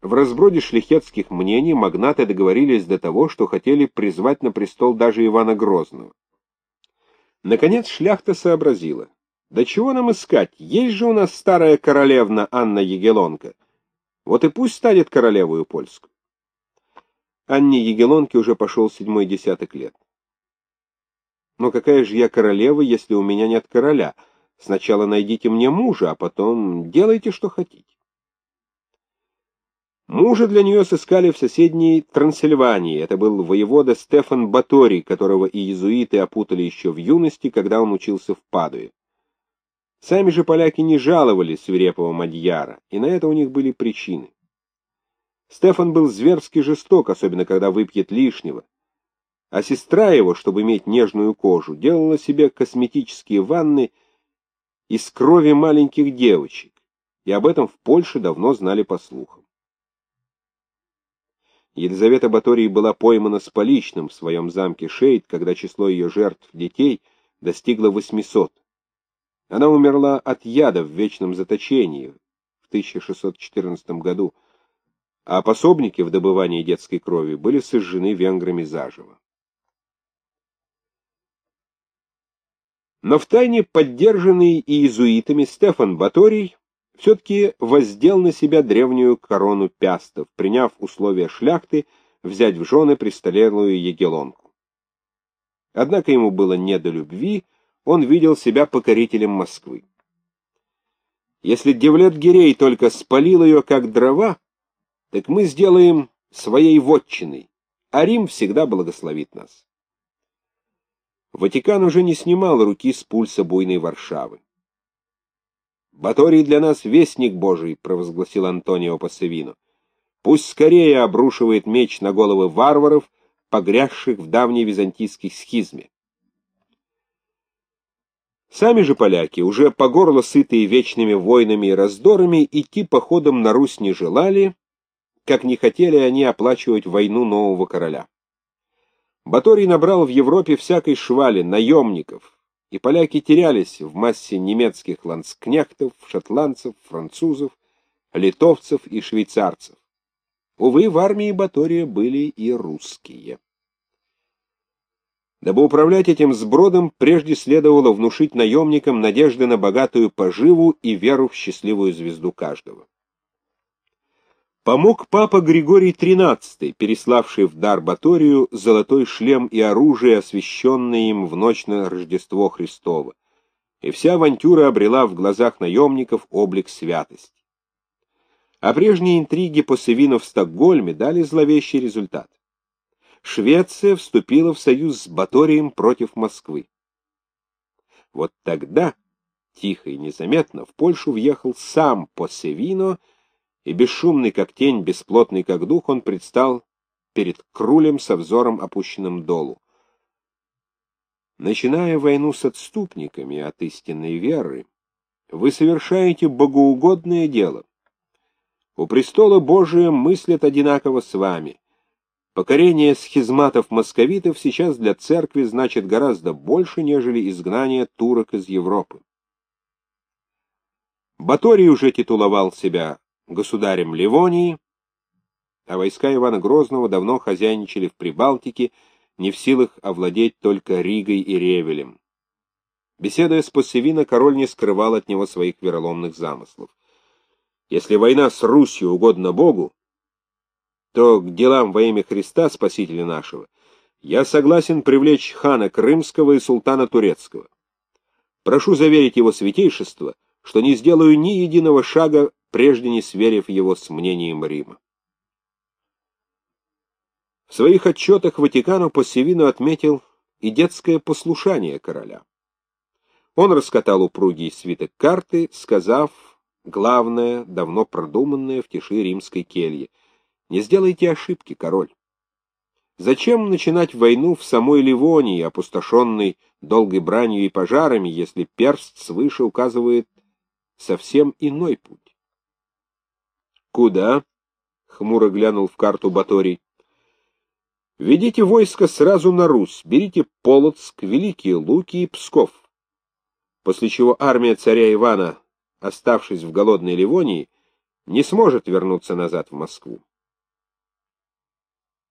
В разброде шляхетских мнений магнаты договорились до того, что хотели призвать на престол даже Ивана Грозного. Наконец шляхта сообразила. Да чего нам искать? Есть же у нас старая королевна Анна Егелонка. Вот и пусть станет королевою польскую. Анне Егелонке уже пошел седьмой десяток лет. Но какая же я королева, если у меня нет короля? Сначала найдите мне мужа, а потом делайте, что хотите. Мужа для нее сыскали в соседней Трансильвании. Это был воевода Стефан Баторий, которого и иезуиты опутали еще в юности, когда он учился в Падуе. Сами же поляки не жаловали свирепого Мадьяра, и на это у них были причины. Стефан был зверски жесток, особенно когда выпьет лишнего. А сестра его, чтобы иметь нежную кожу, делала себе косметические ванны из крови маленьких девочек, и об этом в Польше давно знали по слухам. Елизавета Баторий была поймана с поличным в своем замке Шейд, когда число ее жертв детей достигло 800. Она умерла от яда в вечном заточении в 1614 году, а пособники в добывании детской крови были сожжены венграми заживо. Но втайне поддержанный иезуитами Стефан Баторий все-таки воздел на себя древнюю корону пястов, приняв условия шляхты взять в жены престолелую Егелонку. Однако ему было не до любви, он видел себя покорителем Москвы. Если Девлет Гирей только спалил ее как дрова, так мы сделаем своей вотчиной, а Рим всегда благословит нас. Ватикан уже не снимал руки с пульса буйной Варшавы. «Баторий для нас вестник Божий», — провозгласил Антонио Пассевино. «Пусть скорее обрушивает меч на головы варваров, погрязших в давней византийской схизме». Сами же поляки, уже по горло сытые вечными войнами и раздорами, идти походом на Русь не желали, как не хотели они оплачивать войну нового короля. Баторий набрал в Европе всякой швали, наемников, и поляки терялись в массе немецких ландскнехтов, шотландцев, французов, литовцев и швейцарцев. Увы, в армии Батория были и русские. Дабы управлять этим сбродом, прежде следовало внушить наемникам надежды на богатую поживу и веру в счастливую звезду каждого. Помог папа Григорий XIII, переславший в дар Баторию золотой шлем и оружие, освященное им в ночь на Рождество Христово, и вся авантюра обрела в глазах наемников облик святости. А прежние интриги по Севину в Стокгольме дали зловещий результат. Швеция вступила в союз с Баторием против Москвы. Вот тогда, тихо и незаметно, в Польшу въехал сам Посевино, и бесшумный как тень, бесплотный как дух, он предстал перед Крулем со взором опущенным долу. Начиная войну с отступниками от истинной веры, вы совершаете богоугодное дело. У престола Божия мыслят одинаково с вами. Покорение схизматов-московитов сейчас для церкви значит гораздо больше, нежели изгнание турок из Европы. Баторий уже титуловал себя государем Ливонии, а войска Ивана Грозного давно хозяйничали в Прибалтике, не в силах овладеть только Ригой и Ревелем. Беседуя с Пассивино, король не скрывал от него своих вероломных замыслов. Если война с Русью угодна Богу, то к делам во имя Христа, Спасителя нашего, я согласен привлечь хана Крымского и султана Турецкого. Прошу заверить его святейшество, что не сделаю ни единого шага прежде не сверив его с мнением Рима. В своих отчетах Ватикану Пассивину отметил и детское послушание короля. Он раскатал упругий свиток карты, сказав главное, давно продуманное в тиши римской кельи. «Не сделайте ошибки, король. Зачем начинать войну в самой Ливонии, опустошенной долгой бранью и пожарами, если перст свыше указывает совсем иной путь? «Куда?» — хмуро глянул в карту Баторий. «Ведите войско сразу на Русь, берите Полоцк, Великие Луки и Псков». После чего армия царя Ивана, оставшись в голодной Ливонии, не сможет вернуться назад в Москву.